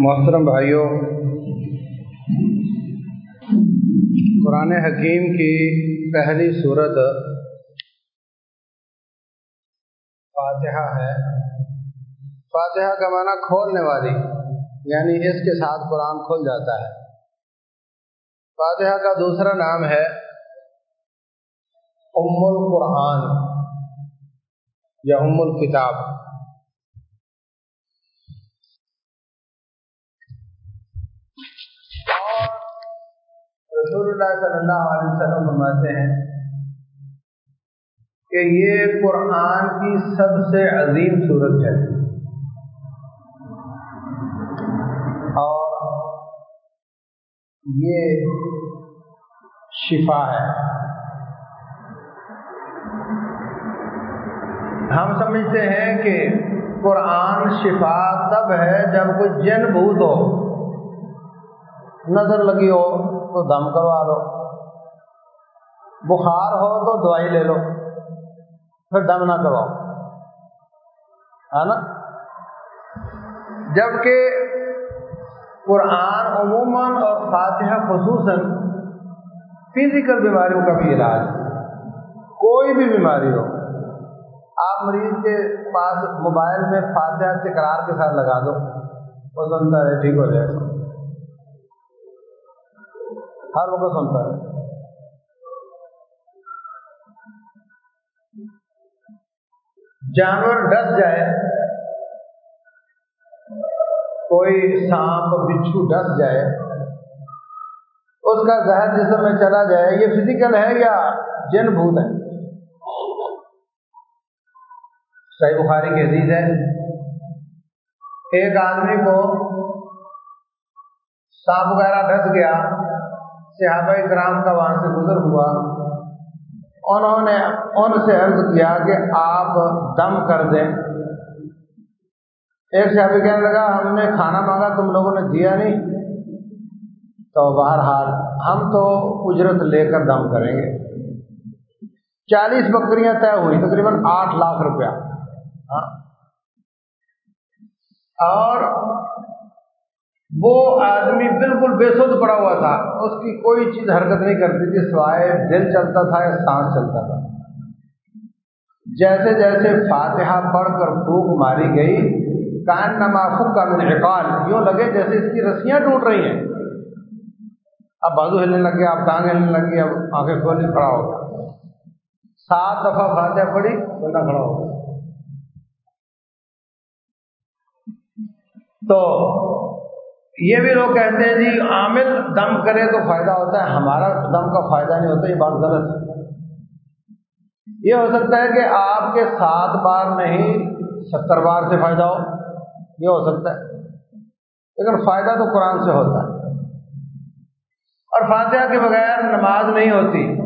محترم بھائیوں، قرآن حکیم کی پہلی صورت فاتحہ ہے۔ فاتحہ کا معنی کھولنے والی یعنی اس کے ساتھ قرآن کھل جاتا ہے۔ فاتحہ کا دوسرا نام ہے ام القرآن یا ام الکتاب رسول اللہ صلی اللہ علیہ وسلم فرماتے ہیں کہ یہ قرآن کی سب سے عظیم صورت ہے۔ اور یہ شفا ہے۔ ہم سمجھتے ہیں کہ قرآن شفا تب ہے جب کوئی جن بھوت ہو، نظر لگی ہو تو دم کروا لو۔ بخار ہو تو دوائی لے لو۔ پھر دم نہ کرواؤ ہے نا؟ جبکہ قرآن عموماً اور فاتحہ خصوصاً فزیکل بیماریوں کا بھی علاج کوئی بھی بیماری ہو۔ آپ مریض کے پاس موبائل میں فاتحہ تکرار کے ساتھ لگا دو۔ وہ سنتا ہے، ٹھیک ہو جائے ہر وقت سنتا ہے۔ جانور ڈس جائے، کوئی سانپ، بچھو ڈس جائے، اس کا زہر جسم میں چلا جائے، یہ فزیکل ہے یا جن بھوت ہے صحیح بخاری کی حدیث ہے، ایک آدمی کو سانپ وغیرہ ڈس گیا صحابہ کرام کا وہاں سے گزر ہوا۔ انہوں نے ان سے عرض کیا کہ آپ دم کر دیں۔ ایک صحابی کہنے لگا، ہم نے کھانا مانگا، تم لوگوں نے دیا نہیں۔ تو بہرحال ہم تو اجرت لے کر دم کریں گے۔ چالیس بکریاں طے ہوئی، تقریباً آٹھ لاکھ روپیہ۔ ہاں۔ اور وہ آدمی بالکل بے سود پڑا ہوا تھا، اس کی کوئی چیز حرکت نہیں کرتی تھی، سوائے دل چلتا تھا یا سانس چلتا تھا۔ جیسے جیسے فاتحہ پڑھ کر پھوک ماری گئی کان نمافک کا منعقال یوں لگے جیسے اس کی رسیاں ٹوٹ رہی ہیں۔ اب بازو ہلنے لگ گیا اب ٹانگ ہلنے لگ گئی، اب آنکھیں کھولنے کھڑا ہو گیا۔ سات دفعہ فاتحہ پڑی بندہ کھڑا ہو گیا۔ تو یہ بھی لوگ کہتے ہیں جی عامل دم کرے تو فائدہ ہوتا ہے، ہمارا دم کا فائدہ نہیں ہوتا، یہ بات غلط ہے۔ یہ ہو سکتا ہے کہ آپ کے سات بار نہیں، ستر بار سے فائدہ ہو، یہ ہو سکتا ہے۔ لیکن فائدہ تو قرآن سے ہوتا ہے۔ اور فاتحہ کے بغیر نماز نہیں ہوتی۔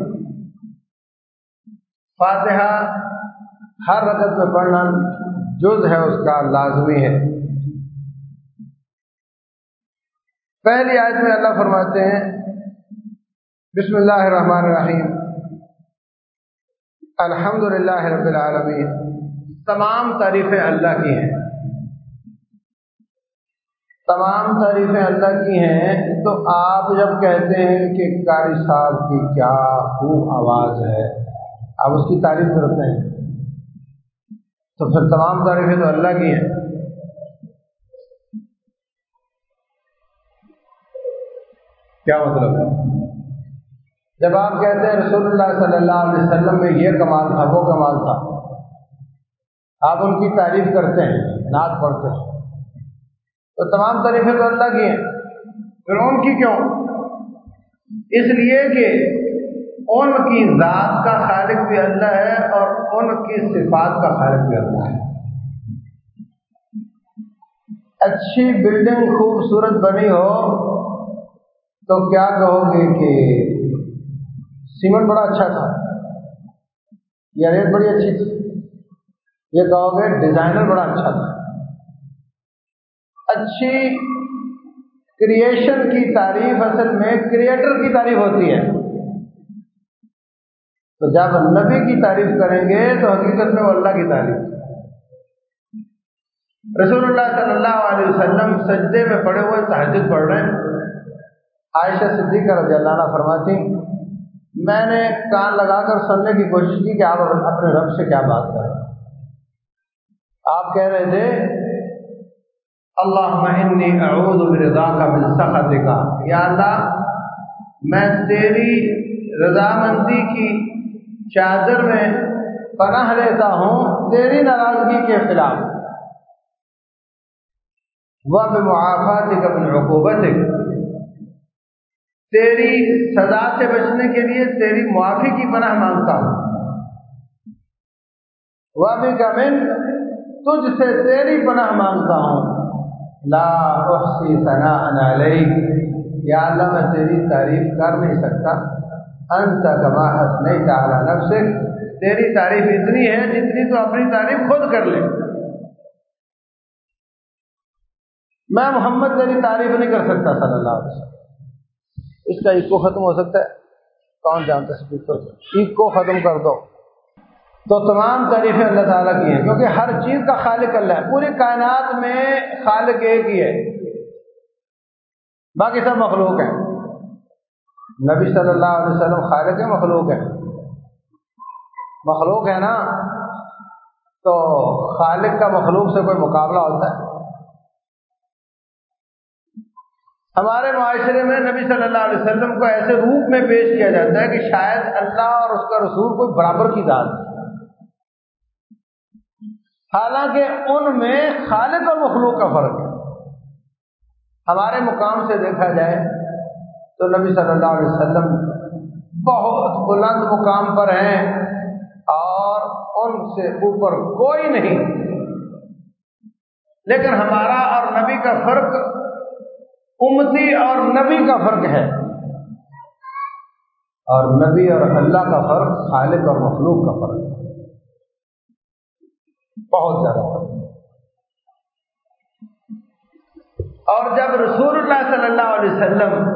فاتحہ ہر رقط میں پڑھنا جز ہے، اس کا لازمی ہے۔ پہلی آیت میں اللہ فرماتے ہیں، بسم اللہ الرحمن الرحیم۔ الحمد للہ رب العالمین۔ تمام تعریفیں اللہ کی ہیں۔ تمام تعریفیں اللہ کی ہیں، تو آپ جب کہتے ہیں کہ قاری صاحب کی کیا خوب آواز ہے، آپ اس کی تعریف کرتے ہیں۔ تو پھر تمام تعریفیں تو اللہ کی ہیں۔ کیا مطلب ہے؟ جب آپ کہتے ہیں رسول اللہ صلی اللہ علیہ وسلم میں یہ کمال تھا، وہ کمال تھا۔ آپ ان کی تعریف کرتے ہیں، نعت پڑھتے ہیں۔ تو تمام تعریفیں تو اللہ کی ہیں۔ پھر ان کی کیوں؟ اس لیے کہ ان کی ذات کا خالق بھی اللہ ہے اور ان کی صفات کا خالق بھی اللہ ہے۔ اچھی بلڈنگ خوبصورت بنی ہو تو کیا کہو گے کہ سیمنٹ بڑا اچھا تھا، یا ریت بڑی اچھی تھی؟ یہ کہو گے ڈیزائنر بڑا اچھا تھا۔ اچھی کریشن کی تعریف اصل میں کریٹر کی تعریف ہوتی ہے۔ تو جب نبی کی تعریف کریں گے تو حقیقت میں وہ اللہ کی تعریف۔ رسول اللہ صلی اللہ علیہ وسلم سجدے میں پڑے ہوئے تحجد پڑھ رہے ہیں۔ عائشہ صدیقہ رضی اللہ عنہ فرماتی میں نے کان لگا کر سننے کی کوشش کی کہ آپ اپنے رب سے کیا بات کر رہے آپ کہہ رہے تھے اللہ مہنی اعوذ برضا کا من سخط کا یا اللہ، میں تیری رضامندی کی چادر میں پناہ لیتا ہوں، تیری ناراضگی کے خلاف۔ وہ معافات کا عقوبت تیری سزا سے بچنے کے لیے تیری معافی کی پناہ مانگتا ہوں۔ وہ بھی کمن تجھ سے تیری پناہ مانگتا ہوں۔ لا احسی ثناء علیک۔ یا اللہ، میں تیری تعریف کر نہیں سکتا۔ انت کما حسنیت علی نفسک۔ تیری تعریف اتنی ہے جتنی تو اپنی تعریف خود کر لے۔ میں محمد، تیری تعریف نہیں کر سکتا، صلی اللہ علیہ وسلم۔ اس کا ایکو ختم ہو سکتا ہے۔ کون جانتا اسپیکر ایکو ختم کر دو۔ تو تمام تعریفیں اللہ تعالیٰ کی ہیں، کیونکہ ہر چیز کا خالق اللہ ہے۔ پوری کائنات میں خالق ایک ہی ہے۔ باقی سب مخلوق ہیں۔ نبی صلی اللہ علیہ وسلم خالق ہے مخلوق ہے مخلوق ہے نا؟ تو خالق کا مخلوق سے کوئی مقابلہ ہوتا ہے۔ ہمارے معاشرے میں نبی صلی اللہ علیہ وسلم کو ایسے روپ میں پیش کیا جاتا ہے کہ شاید اللہ اور اس کا رسول کوئی برابر کی ذات حالانکہ ان میں خالق اور مخلوق کا فرق ہے۔ ہمارے مقام سے دیکھا جائے تو نبی صلی اللہ علیہ وسلم بہت بلند مقام پر ہیں اور ان سے اوپر کوئی نہیں۔ لیکن ہمارا اور نبی کا فرق امتی اور نبی کا فرق ہے۔ اور نبی اور اللہ کا فرق خالق اور مخلوق کا فرق ہے۔ بہت زیادہ فرق اور جب رسول اللہ صلی اللہ علیہ وسلم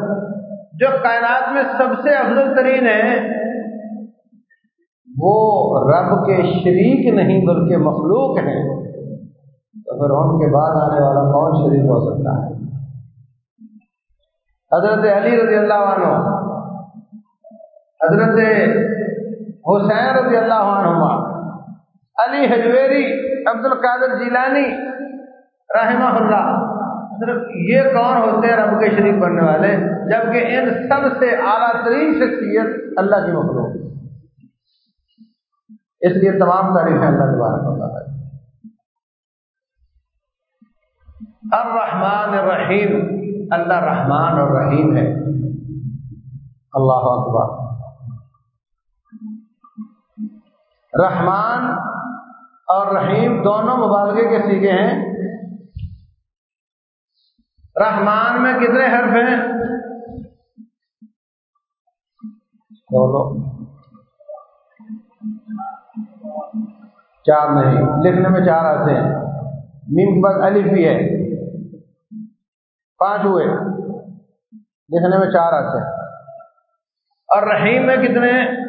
جو کائنات میں سب سے افضل ترین ہے وہ رب کے شریک نہیں بلکہ مخلوق ہیں، تو پھر ان کے بعد آنے والا کون شریک ہو سکتا ہے؟ حضرت علی رضی اللہ عنہ، حضرت حسین رضی اللہ عنہ علی حجویری عبد القادر جیلانی، رحمہ اللہ، حضرت یہ کون ہوتے ہیں رب کے شریف بننے والے؟ جبکہ ان سب سے اعلیٰ ترین شخصیت اللہ کی مخلوق اس لیے تمام تعریفیں اللہ دوبارہ ہوتا ہے الرحمن الرحیم۔ اللہ رحمان اور رحیم ہے۔ اللہ اکبر۔ رحمان اور رحیم دونوں مبالغے کے سیگے ہیں۔ رحمان میں کتنے حرف ہیں؟ بولو چار نہیں، لکھنے میں چار آتے ہیں۔ نیم کے بعد الف بھی ہے۔ پانچ ہوئے۔ لکھنے میں چار آتے ہیں۔ اور رحیم میں کتنے؟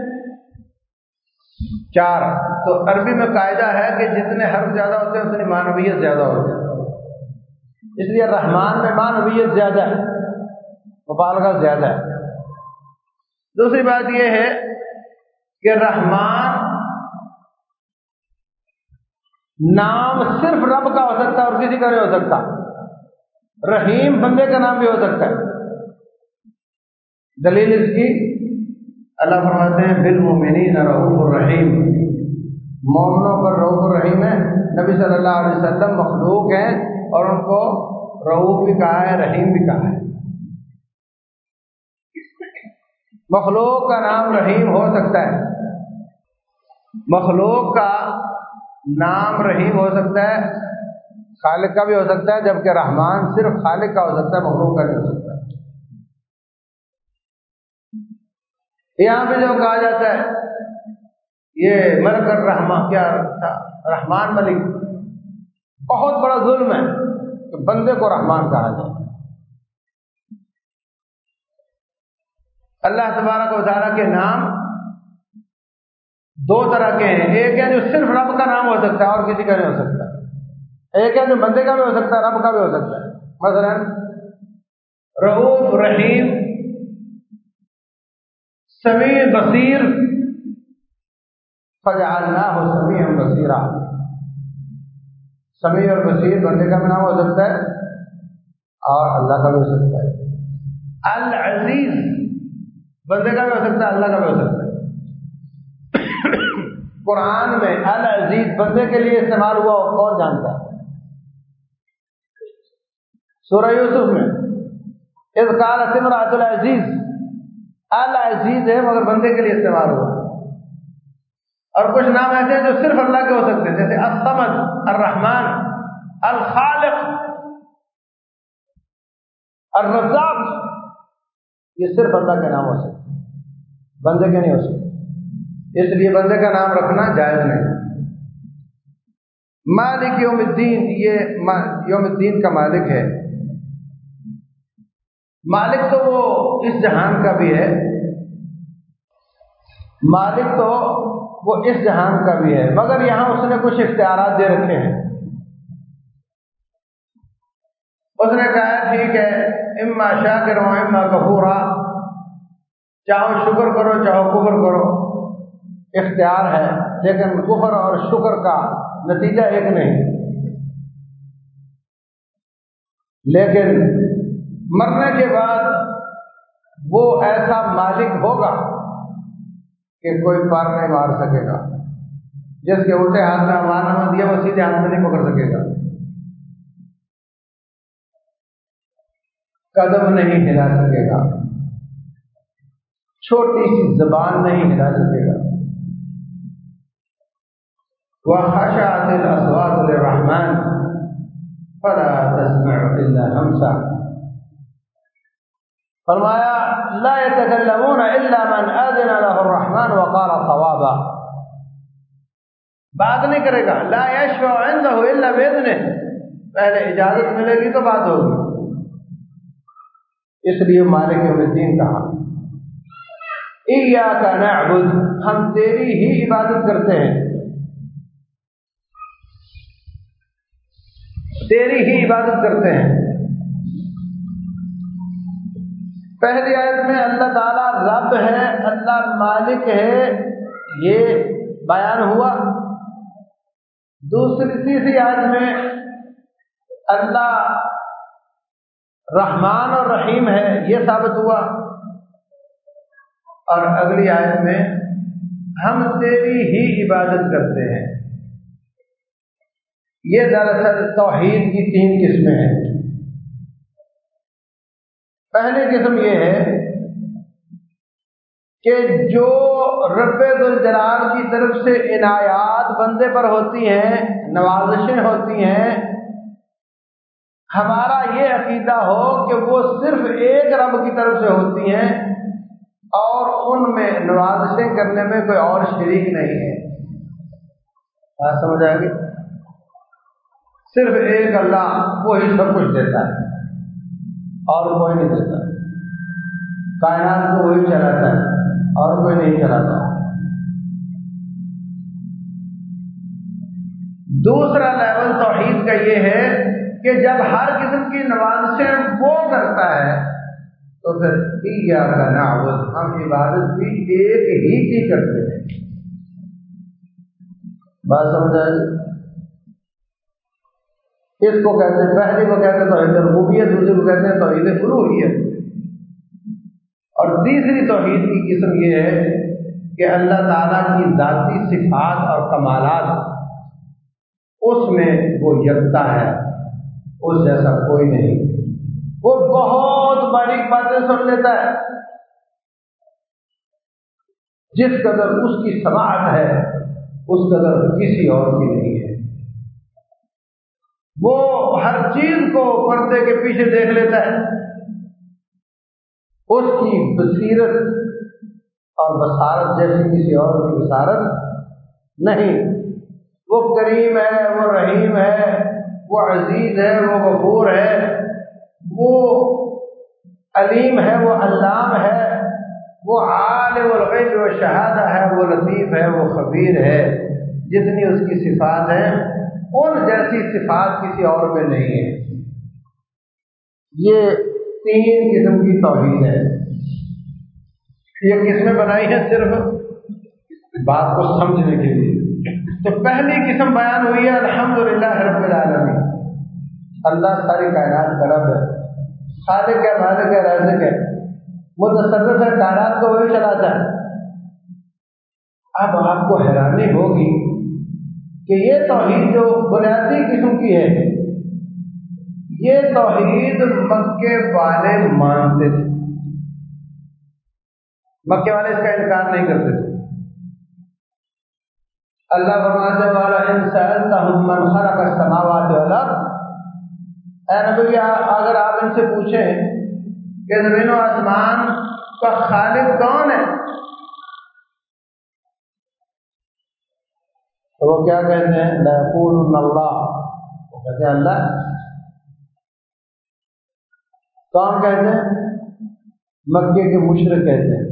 چار۔ تو عربی میں قاعدہ ہے کہ جتنے حرف زیادہ ہوتے ہیں اتنی مانویت زیادہ ہوتی ہے۔ اس لیے رحمان میں مانویت زیادہ ہے۔ مبالغہ زیادہ ہے۔ دوسری بات یہ ہے کہ رحمان نام صرف رب کا ہو سکتا ہے اور کسی کا نہیں ہو سکتا۔ رحیم بندے کا نام بھی ہو سکتا ہے۔ دلیل اس کی، اللہ فرماتے ہیں بال مومنین رعوف الرحیم۔ مومنوں پر رعوف الرحیم ہے۔ نبی صلی اللہ علیہ وسلم مخلوق ہیں اور ان کو رعوف بھی کہا ہے، رحیم بھی کہا ہے۔ مخلوق کا نام رحیم ہو سکتا ہے۔ مخلوق کا نام رحیم ہو سکتا ہے۔ خالق کا بھی ہو سکتا ہے، جبکہ رحمان صرف خالق کا ہو سکتا ہے، مخلوق کا نہیں ہو سکتا یہاں پہ جو کہا جاتا ہے، یہ ملک الرحمان کیا تھا؟ رحمان ملک۔ بہت بڑا ظلم ہے کہ بندے کو رحمان کہا جائے۔ اللہ تبارک و تعالیٰ کے نام دو طرح کے ہیں۔ ایک ہے جو صرف رب کا نام ہو سکتا ہے، اور کسی کا نہیں ہو سکتا۔ ایک ہے جو بندے کا بھی ہو سکتا ہے، رب کا بھی ہو سکتا ہے۔ مثلا رعوف رحیم، سمیع بصیر۔ فجعلنا ہو سمیع بصیرہ سمیع اور بصیر بندے کا بھی نام ہو سکتا ہے اور اللہ کا بھی ہو سکتا ہے۔ العزیز، بندے کا بھی ہو سکتا ہے، اللہ کا بھی ہو سکتا ہے۔ قرآن میں العزیز بندے کے لیے استعمال ہوا کون جانتا ہے؟ سورہ یوسف میں۔ اس کال سمراۃ العزیز العزیز ہے مگر بندے کے لیے استعمال ہوا۔ اور کچھ نام ایسے ہیں جو صرف اللہ کے ہو سکتے ہیں، جیسے الصمد، الرحمن، الخالق، الرزاق۔ یہ صرف اللہ کے نام ہو سکتے بندے کے نہیں ہو سکتے۔ اس لیے بندے کا نام رکھنا جائز نہیں۔ مالک یوم الدین، یہ یوم الدین کا مالک ہے۔ مالک تو وہ اس جہان کا بھی ہے۔ مالک تو وہ اس جہان کا بھی ہے۔ مگر یہاں اس نے کچھ اختیارات دے رکھے ہیں۔ اس نے کہا ٹھیک ہے، اما شاہ کرو اما کپورا چاہو شکر کرو، چاہو کفر کرو۔ اختیار ہے، لیکن کفر اور شکر کا نتیجہ ایک نہیں۔ لیکن مرنے کے بعد وہ ایسا مالک ہوگا کہ کوئی پار نہیں مار سکے گا۔ جس کے الٹے ہاتھ میں مارنا دیا وہ سیدھے ہاتھ میں نہیں پکڑ سکے گا۔ قدم نہیں ہلا سکے گا۔ چھوٹی سی زبان نہیں ہلا سکے گا۔ وہ خشاط الاسوات الرحمن فلا تسمع الا همسا فرمایا، لا يتكلمون الا من اذن له الرحمن وقال صوابا. بات نہیں کرے گا۔ لا يشفع عنده الا باذنه پہلے اجازت ملے گی تو بات ہوگی۔ اس لیے مالک یوم الدین کہا، ایاک نعبد، ہم تیری ہی عبادت کرتے ہیں۔ تیری ہی عبادت کرتے ہیں۔ پہلی آیت میں اللہ تعالیٰ رب ہے، اللہ مالک ہے، یہ بیان ہوا۔ دوسری، تیسری آیت میں اللہ رحمان اور رحیم ہے، یہ ثابت ہوا۔ اور اگلی آیت میں ہم تیری ہی عبادت کرتے ہیں۔ یہ دراصل توحید کی تین قسمیں ہیں۔ پہلی قسم یہ ہے کہ جو رب الجلال کی طرف سے عنایات بندے پر ہوتی ہیں، نوازشیں ہوتی ہیں، ہمارا یہ عقیدہ ہو کہ وہ صرف ایک رب کی طرف سے ہوتی ہیں اور ان میں نوازشیں کرنے میں کوئی اور شریک نہیں ہے۔ بات سمجھ آئے گی صرف ایک اللہ وہی سب کچھ دیتا ہے۔ اور کوئی نہیں دیتا کائنات کو وہی چلاتا ہے اور کوئی نہیں چلاتا۔ دوسرا لیول توحید کا یہ ہے کہ جب ہر قسم کی نوازشیں وہ کرتا ہے، تو پھر کیا کرنا ہم عبادت بھی ایک ہی کی کرتے ہیں۔ بات سمجھ آئے اس کو کہتے ہیں پہلے کو کہتے ہیں توحید ربوبیت دوسرے کو کہتے ہیں توحید الوحیت اور تیسری توحید کی قسم یہ ہے کہ اللہ تعالیٰ کی ذاتی صفات اور کمالات اس میں وہ یکتا ہے، اس جیسا کوئی نہیں۔ وہ بہت بڑی باتیں سن لیتا ہے۔ جس قدر اس کی سماعت ہے، اس قدر کسی اور کی نہیں ہے۔ وہ ہر چیز کو پردے کے پیچھے دیکھ لیتا ہے۔ اس کی بصیرت اور بصارت جیسی کسی اور کی بصارت نہیں۔ وہ کریم ہے، وہ رحیم ہے، وہ عزیز ہے، وہ غفور ہے۔ وہ علیم ہے، وہ علام ہے۔ وہ عالم الغیب و شہادہ ہے، وہ لطیف ہے، وہ خبیر ہے۔ جتنی اس کی صفات ہیں ان جیسی صفات کسی اور میں نہیں ہے۔ یہ تین قسم کی توحید ہے۔ یہ کس میں بنائی ہے صرف؟ بات کو سمجھنے کے لیے۔ تو پہلی قسم بیان ہوئی ہے الحمد للہ رب العالمین۔ اللہ ساری کائنات کا رب ہے۔ خالق ہے، مالک ہے، رازق ہے۔ وہ تصرف ہے، کائنات کو وہی چلاتا ہے۔ اب آپ کو حیرانی ہوگی کہ یہ توحید جو بنیادی قسم کی ہے، یہ توحید مکے والے مانتے تھے۔ مکے والے اس کا انکار نہیں کرتے تھے۔ اللہ فرماتے والا انسان من خلق السماوات والارض اے نبی، اگر آپ ان سے پوچھیں کہ زمین و آسمان کا خالق کون ہے تو وہ کیا کہتے ہیں؟ لَيَقُولُنَّ اللہ۔ وہ کہتے ہیں اللہ۔ کون کہتے ہیں؟ مکے کے مشرق کہتے ہیں۔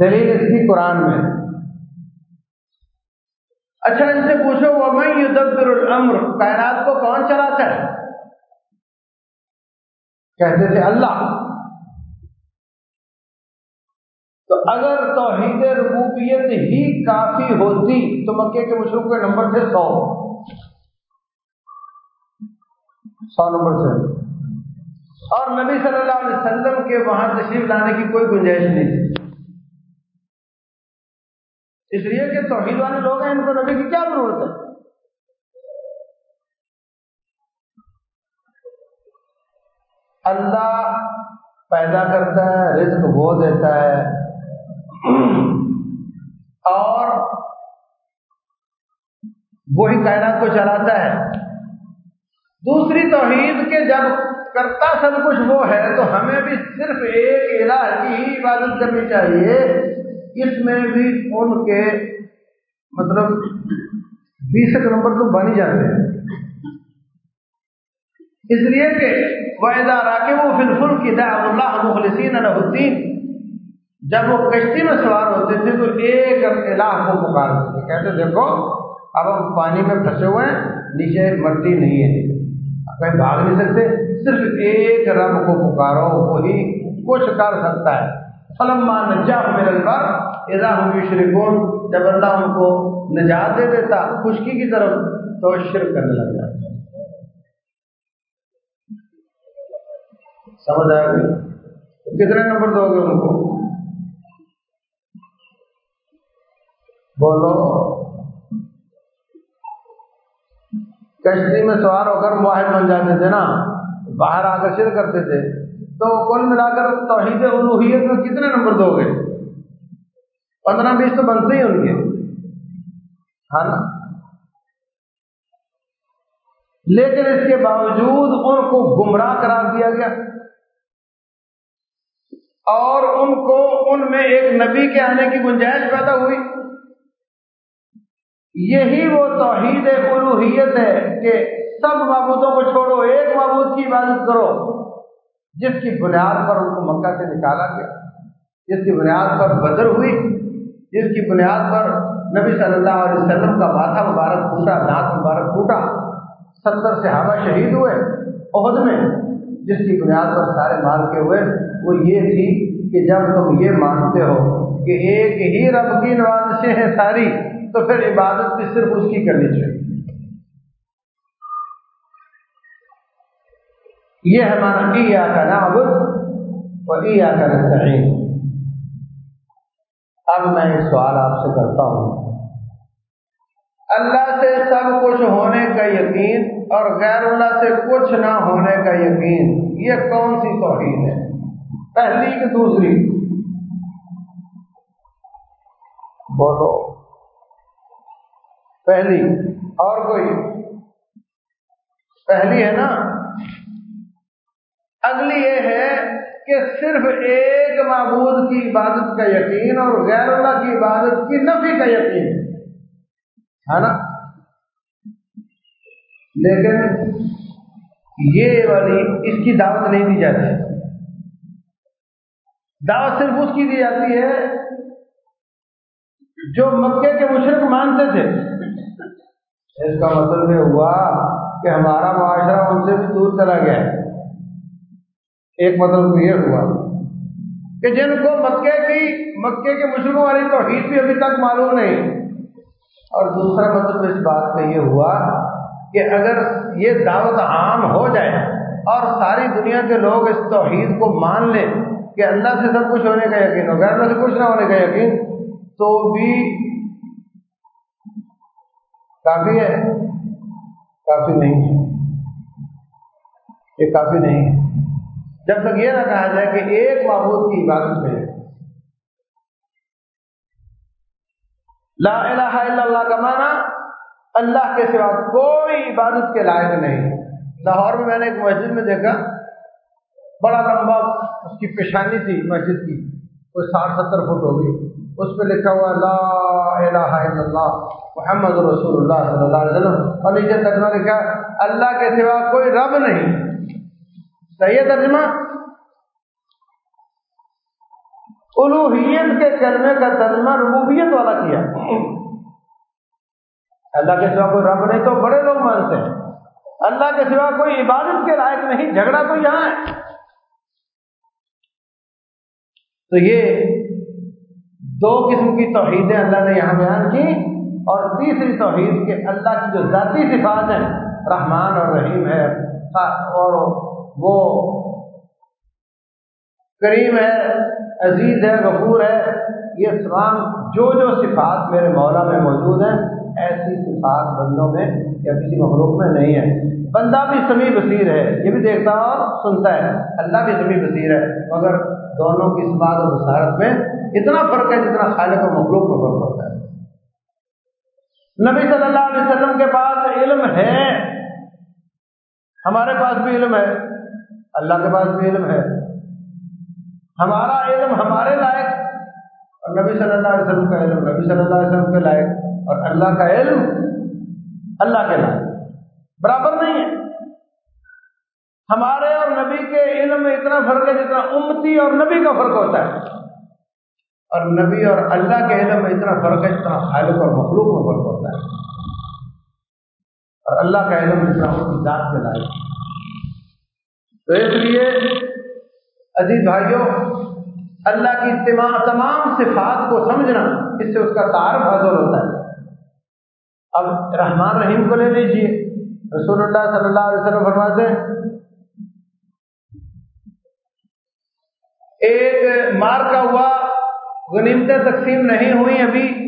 دلیل اس کی قرآن میں۔ اچھا ان سے پوچھو وہ میں یدبر الامر کائنات کو کون چلاتا ہے؟ کہتے تھے اللہ۔ تو اگر توحید ربوبیت ہی کافی ہوتی تو مکے کے مشرق کے نمبر تھے سو۔ سو نمبر سے اور نبی صلی اللہ علیہ وسلم کے وہاں تشریف لانے کی کوئی گنجائش نہیں تھی۔ اس لیے کہ توحید والے لوگ ہیں، ان کو نبی کی کیا ضرورت ہے؟ اللہ پیدا کرتا ہے، رزق وہ دیتا ہے۔ اور وہی کائنات کو چلاتا ہے۔ دوسری توحید کے جب کرتا سب کچھ وہ ہے، تو ہمیں بھی صرف ایک الہ کی ہی عبادت کرنی چاہیے۔ اس میں بھی ان کے مطلب بیس نمبر تو بن ہی جاتے ہیں۔ اس لیے کہ وحدہ راکے وہ فلفل کی دا اللہ مخلصین الدین جب وہ کشتی میں سوار ہوتے تھے تو ایک الہ کو پکارتے تھے۔ کہتے دیکھو، اب ہم پانی میں پھنسے ہوئے ہیں، نیچے مٹی نہیں ہے۔ کہیں بھاگ نہیں سکتے۔ صرف ایک رب کو پکارو، وہی کچھ کر سکتا ہے۔ فلم نجا میرے پر ادا ہم شرکون جب اللہ ان کو نجات دے دیتا، خشکی کی طرف تو شرک کرنے لگ جاتا۔ سمجھ آئے گی کتنے نمبر دو گے ان کو؟ بولو۔ کشتی میں سوار ہو کر معاہد بن جاتے تھے نا، باہر آ کر شر کرتے تھے۔ تو کل ملا کر توحید الوحیت میں کتنے نمبر دو گے پندرہ بیس تو بنتے ہی ان کے ہاں نا؟ لیکن اس کے باوجود ان کو گمراہ قرار دیا گیا۔ اور ان کو ان میں ایک نبی کے آنے کی گنجائش پیدا ہوئی۔ یہی وہ توحید الوحیت ہے کہ سب معبودوں کو چھوڑو، ایک معبود کی عبادت کرو۔ جس کی بنیاد پر ان کو مکہ سے نکالا گیا، جس کی بنیاد پر بدر ہوئی، جس کی بنیاد پر نبی صلی اللہ علیہ وسلم کا ماتھا مبارک پھوٹا دانت مبارک پھوٹا۔ ستر سے شہید ہوئے عہد میں، جس کی بنیاد پر سارے مار کے ہوئے۔ وہ یہ تھی کہ جب تم یہ مانتے ہو کہ ایک ہی رب کی نوازشیں ہیں ساری تو پھر عبادت بھی صرف اس کی کرنی چاہیے۔ یہ ہمارا ای آ کا نام اور ای آ کا نستعین۔ اب میں ایک سوال آپ سے کرتا ہوں۔ اللہ سے سب کچھ ہونے کا یقین اور غیر اللہ سے کچھ نہ ہونے کا یقین، یہ کون سی توحید ہے؟ پہلی کہ دوسری؟ بولو۔ پہلی اور کوئی پہلی ہے نا اگلی یہ ہے کہ صرف ایک معبود کی عبادت کا یقین اور غیر اللہ کی عبادت کی نفی کا یقین ہے نا لیکن یہ والی اس کی دعوت نہیں دی جاتی دعوت صرف اس کی دی جاتی ہے جو مکے کے مشرق مانتے تھے اس کا مطلب یہ ہوا کہ ہمارا معاشرہ ان سے بھی دور چلا گیا ایک مطلب یہ ہوا کہ جن کو مکے کی، مکے کے مشرقوں والی توحید بھی ابھی تک معلوم نہیں۔ اور دوسرا مطلب اس بات کا یہ ہوا کہ اگر یہ دعوت عام ہو جائے اور ساری دنیا کے لوگ اس توحید کو مان لیں کہ اللہ سے سب کچھ ہونے کا یقین ہو، غیر اللہ سے کچھ نہ ہونے کا یقین، تو بھی کافی ہے؟ کافی نہیں ہے۔ یہ کافی نہیں ہے۔ جب تک یہ نہ کہا جائے کہ ایک معبود کی عبادت میں لا الہ الا اللہ کا معنی اللہ کے سوا کوئی عبادت کے لائق نہیں۔ لاہور میں میں نے ایک مسجد میں دیکھا، بڑا لمبا، اس کی پیشانی تھی مسجد کی، کوئی ساٹھ ستر فٹ ہوگی۔ اس پہ لکھا ہوا لا الہ الا اللہ، محمد رسول اللہ صلی اللہ علیہ وسلم۔ اور نیچے ترجمہ لکھا اللہ کے سوا کوئی رب نہیں۔ صحیح ہے ترجمہ؟ الوحیت کے کلمے کا ترجمہ ربوبیت والا کیا۔ اللہ کے سوا کوئی رب نہیں تو بڑے لوگ مانتے ہیں۔ اللہ کے سوا کوئی عبادت کے لائق نہیں، جھگڑا تو یہاں ہے۔ تو یہ دو قسم کی توحیدیں اللہ نے یہاں بیان کی اور تیسری توحید کے اللہ کی جو ذاتی صفات ہیں، رحمان اور رحیم ہے، اور وہ کریم ہے، عزیز ہے، غفور ہے، یہ تمام جو جو صفات میرے مولا میں موجود ہیں، ایسی صفات بندوں میں یا کسی مخلوق میں نہیں ہے بندہ بھی سمیع بصیر ہے، یہ بھی دیکھتا اور سنتا ہے، اللہ بھی سمیع بصیر ہے، مگر دونوں کی صفات اور بصارت میں اتنا فرق ہے جتنا خالق و مخلوق میں فرق ہوتا ہے۔ نبی صلی اللہ علیہ وسلم کے پاس علم ہے۔ ہمارے پاس بھی علم ہے۔ اللہ کے پاس بھی علم ہے۔ ہمارا علم ہمارے لائق۔ اور نبی صلی اللہ علیہ وسلم کا علم نبی صلی اللہ علیہ وسلم کے لائق۔ اور اللہ کا علم اللہ کے نام برابر نہیں ہے۔ ہمارے اور نبی کے علم میں اتنا فرق ہے جتنا امتی اور نبی کا فرق ہوتا ہے۔ اور نبی اور اللہ کے علم میں اتنا فرق ہے جتنا خالق اور مخلوق میں فرق ہوتا ہے۔ اور اللہ کا علم جتنا اس کی ذات کے لائق تو اس لیے عزیز بھائیوں، اللہ کی تمام صفات کو سمجھنا، اس سے اس کا تعارف حاصل ہوتا ہے۔ اب رحمان رحیم کو لے لیجیے رسول اللہ صلی اللہ علیہ وسلم فرماتے ہیں، ایک مار کا ہوا غنیمتیں تقسیم نہیں ہوئی ابھی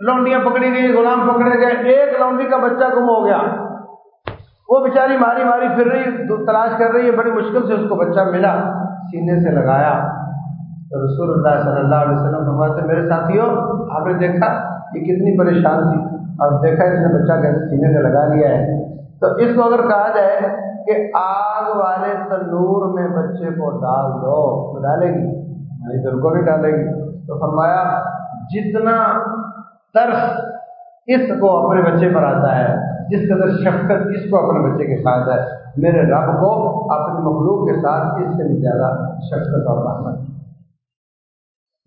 لونڈیاں پکڑی گئی غلام پکڑے گئے، ایک لونڈی کا بچہ گم ہو گیا۔ وہ بیچاری ماری ماری پھر رہی، تلاش کر رہی ہے، بڑی مشکل سے اس کو بچہ ملا، سینے سے لگایا۔ تو رسول اللہ صلی اللہ علیہ وسلم فرماتے میرے ساتھیوں، آپ نے دیکھا، یہ کتنی پریشان تھی۔ اور دیکھا، اس نے بچہ کیسے سینے سے لگا لیا ہے۔ تو اس کو اگر کہا جائے کہ آگ والے تندور میں بچے کو ڈال دو، تو ڈالے گی، نہیں بالکل نہیں ڈالے گی۔ تو فرمایا، جتنا ترس اس کو اپنے بچے پر آتا ہے، جس قدر شفقت اس کو اپنے بچے کے ساتھ ہے، میرے رب کو اپنے مخلوق کے ساتھ اس سے بھی زیادہ شفقت اور رحمت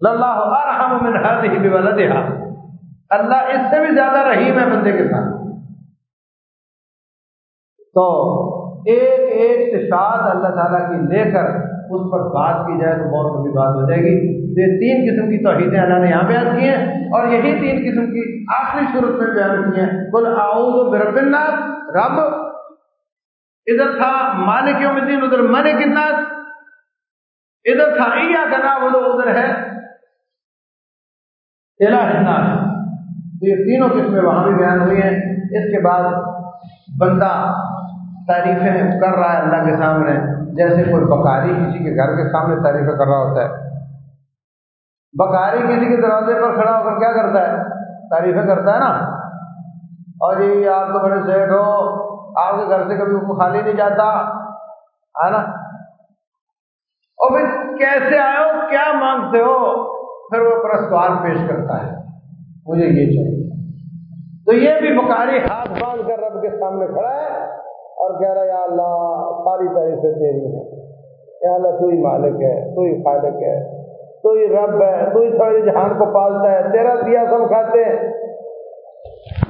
اللہ ارحم من هذه بولدها اللہ اس سے بھی زیادہ رحیم ہے بندے کے ساتھ۔ تو ایک ایک صفات اللہ تعالیٰ کی لے کر اس پر بات کی جائے تو بہت بڑی بات ہو جائے گی۔ یہ تین قسم کی توحیدیں اللہ نے یہاں بیان کی ہیں اور یہی تین قسم کی آخری صورت میں بیان کی ہیں۔ بول آؤ برب الناس، رب۔ ادھر تھا مالک یوم الدین، ادھر مالک الناس۔ ادھر تھا ایا کا بولو ادھر ہے الہ الناس۔ تو یہ تینوں قسمیں وہاں بھی بیان ہوئی ہیں۔ اس کے بعد بندہ تعریفیں کر رہا ہے اللہ کے سامنے، جیسے کوئی بکاری کسی کے گھر کے سامنے تعریفیں کر رہا ہوتا ہے۔ بکاری کسی کے دروازے پر کھڑا ہو کر کیا کرتا ہے؟ تعریفیں کرتا ہے نا؟ اور یہ آپ تو بڑے سیٹ ہو، آپ کے گھر سے کبھی خالی نہیں جاتا، ہے نا؟ اور پھر کیسے آئے ہو؟ کیا مانگتے ہو؟ پھر وہ اپنا سوال پیش کرتا ہے۔ مجھے یہ چاہیے۔ تو یہ بھی بخاری ہاتھ باندھ کر رب کے سامنے کھڑا ہے اور کہہ رہا یا اللہ، ساری تعریفیں تیری ہیں۔ یا اللہ، تو ہی مالک ہے، تو ہی خالق ہے تو ہی رب ہے، تو ہی سارے جہان کو پالتا ہے، تیرا دیا سب کھاتے ہیں۔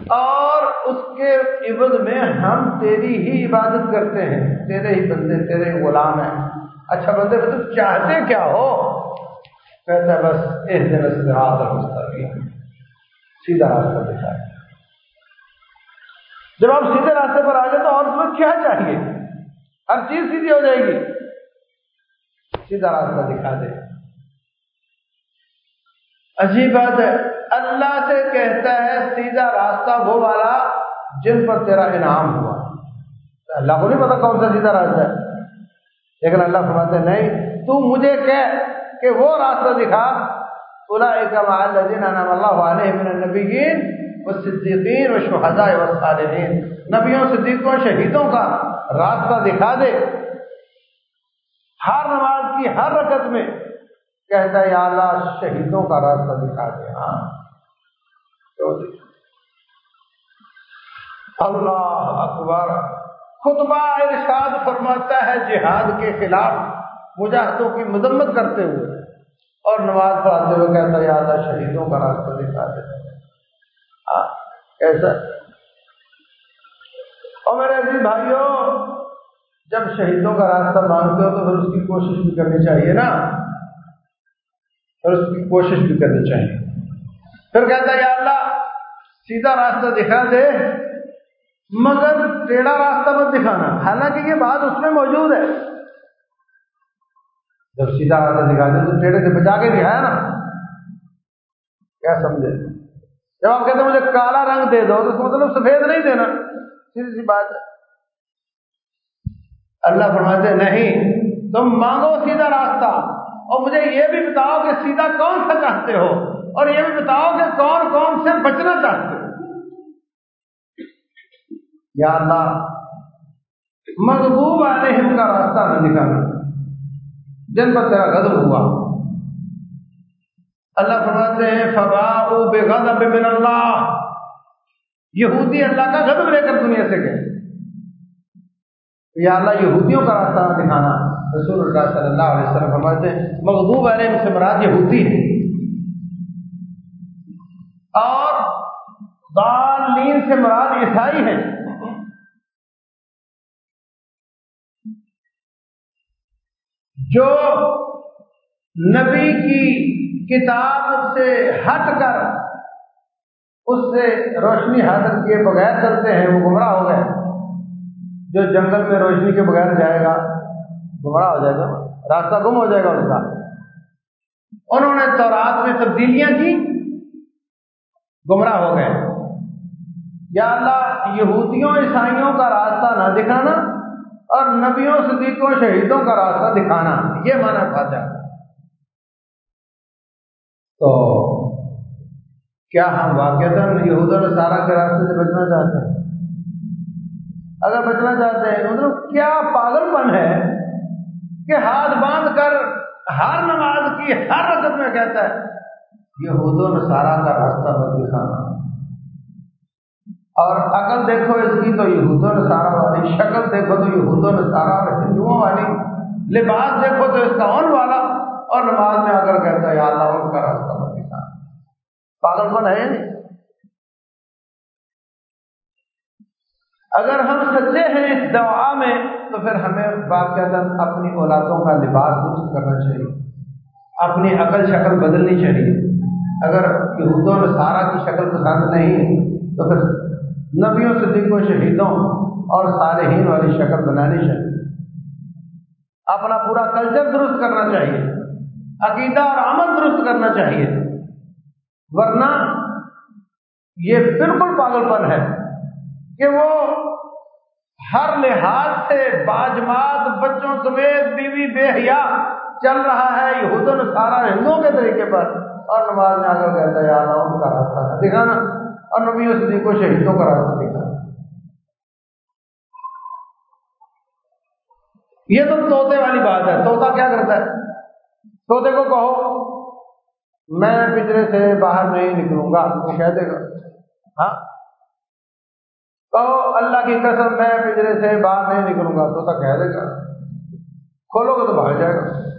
اور اس کے عبد میں ہم تیری ہی عبادت کرتے ہیں۔ تیرے ہی بندے، تیرے ہی غلام ہیں۔ اچھا بندے تم چاہتے کیا ہو؟ کہتا ہے، بس ایک دن سے رات مستقبل سیدھا راستہ دکھائے جب آپ سیدھے راستے پر آ جائے تو اور تمہیں کیا چاہیے؟ ہر چیز سیدھی ہو جائے گی۔ سیدھا راستہ دکھا دے۔ عجیب بات ہے۔ اللہ سے کہتا ہے سیدھا راستہ وہ والا جن پر تیرا انعام ہوا۔ اللہ کو نہیں پتا کون سا سیدھا راستہ ہے۔ لیکن اللہ فرماتے ہیں، نہیں، تو مجھے کہہ کہ وہ راستہ دکھا۔ بولا ایک اللہ علیہ من النبیین و صدیقین و شہدا و صالحین نبیوں، صدیقوں، شہیدوں کا راستہ دکھا دے۔ ہر نماز کی ہر رکعت میں کہتا ہے، یا اللہ، شہیدوں کا راستہ دکھا دے. ہاں. اللہ اکبر خطبہ ارشاد فرماتا ہے جہاد کے خلاف مجاہدوں کی مذمت کرتے ہوئے اور نماز پڑھاتے ہوئے کہتا ہے، یا اللہ، شہیدوں کا راستہ دکھا دے. ہاں. کیسا؟ اور میرے عزیز بھائیوں، جب شہیدوں کا راستہ مانگتے ہو تو پھر اس کی کوشش بھی کرنی چاہیے نا۔ پھر اس کی کوشش بھی کرنی چاہیے۔ پھر کہتا ہے، یا اللہ، سیدھا راستہ دکھا دے، مگر ٹیڑھا راستہ مت دکھانا۔ حالانکہ یہ بات اس میں موجود ہے۔ جب سیدھا راستہ دکھا دے تو ٹیڑھے سے بچا کے دکھایا نا۔ کیا سمجھے؟ جب آپ کہتے ہیں، مجھے کالا رنگ دے دو، تو اس کا مطلب سفید نہیں دینا۔ سیدھی سی بات ہے۔ اللہ فرماتے نہیں، تم مانگو سیدھا راستہ۔ اور مجھے یہ بھی بتاؤ کہ سیدھا کون سا چاہتے ہو اور یہ بھی بتاؤ کہ کون کون سے بچنا چاہتے ہو۔ یا اللہ مغبوب علیہم کا راستہ نہ دکھانا جن پر تیرا غضب ہوا۔ اللہ فرماتے ہیں فبا بے غضب من اللہ۔ یہودی اللہ کا غضب لے کر دنیا سے گئے۔ یا اللہ، یہودیوں کا راستہ نہ دکھانا۔ رسول اللہ صلی اللہ علیہ وسلم فرماتے ہیں، مغضوب علیہم سے مراد یہودی ہے اور ضالین سے مراد عیسائی ہیں. جو نبی کی کتاب سے ہٹ کر اس سے روشنی حاصل کیے بغیر چلتے ہیں، وہ گمراہ ہو گئے۔ جو جنگل میں روشنی کے بغیر جائے گا گمراہ ہو جائے گا، راستہ گم ہو جائے گا اس کا۔ انہوں نے تو رات میں تبدیلیاں کی، گمراہ ہو گئے۔ یا اللہ، یہودیوں، عیسائیوں کا راستہ نہ دکھانا اور نبیوں، صدیقوں، شہیدوں کا راستہ دکھانا، یہ مانا تھا تو کیا ہم واقع یہود اور سارا کے راستے سے بچنا چاہتے ہیں؟ اگر بچنا چاہتے ہیں مطلب کیا پاگل پن ہے؟ کہ ہاتھ باندھ کر ہر نماز کی ہر رقم میں کہتا ہے یہود و سارا کا راستہ بد دکھانا ہاں۔ اور عقل دیکھو اس کی تو یہود و نصارہ والی، شکل دیکھو تو یہود و نصارہ اور ہندوؤں والی، لباس دیکھو تو اس کا ان والا، اور نماز میں اگر کہتا ہے، یا اللہ، ان کا راستہ مت دکھا ہاں۔ پاگل پن ہے نہیں اگر ہم سچے ہیں اس دعا میں، تو پھر ہمیں باقاعدہ اپنی اولادوں کا لباس درست کرنا چاہیے۔ اپنی عقل شکل بدلنی چاہیے۔ اگر یہود و نصارہ کی شکل پسند نہیں تو پھر نبیوں صدیقوں شہیدوں اور صالحین والی شکل بنانی چاہیے۔ اپنا پورا کلچر درست کرنا چاہیے۔ عقیدہ اور عمل درست کرنا چاہیے۔ ورنہ یہ بالکل پاگل پن ہے۔ کہ وہ ہر لحاظ سے باجمات بچوں سمیت بیوی بے حیا چل رہا ہے یہ سارا ہندوؤں کے طریقے پر۔ اور نماز میں آ کر کہتا ہے یار ان کا راستہ دکھانا، اور نبی صدیق شہیدوں کا راستہ دکھا یہ تو طوطے والی بات ہے۔ طوطا کیا کرتا ہے؟ طوطے کو کہو، میں پچھلے سے باہر نہیں نکلوں گا، وہ کہہ دے گا۔ ہاں؟ کہو اللہ کی قسم، میں پچھلے سے باہر نہیں نکلوں گا طوطا کہہ دے گا کھولو گے تو بھاگ جائے گا۔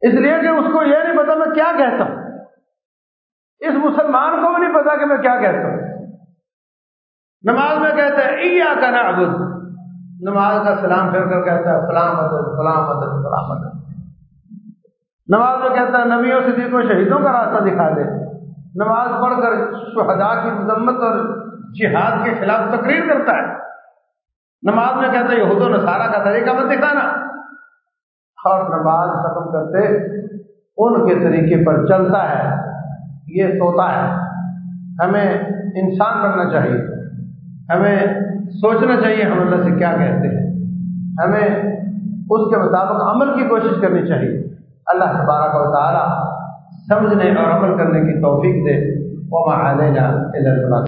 اس لیے کہ اس کو یہ نہیں پتا میں کیا کہتا ہوں۔ اس مسلمان کو بھی نہیں پتا کہ میں کیا کہتا ہوں۔ نماز میں کہتا ہے ایا کا نعبد نماز کا سلام پھر کر کہتا ہے، فلاں مدد فلاں مدد فلاں مدد نماز میں کہتا ہے، نبیوں سے کو شہیدوں کا راستہ دکھا دے نماز پڑھ کر شہداء کی مذمت اور جہاد کے خلاف تقریر کرتا ہے۔ نماز میں کہتا ہے یہود و نصارہ کا طریقہ مت دکھانا۔ اور نماز ختم کرتے ان کے طریقے پر چلتا ہے۔ یہ سوتا ہے۔ ہمیں انسان بننا چاہیے۔ ہمیں سوچنا چاہیے ہم اللہ سے کیا کہتے ہیں۔ ہمیں اس کے مطابق عمل کی کوشش کرنی چاہیے۔ اللہ تبارک و تعالی سمجھنے اور عمل کرنے کی توفیق دے۔ وہ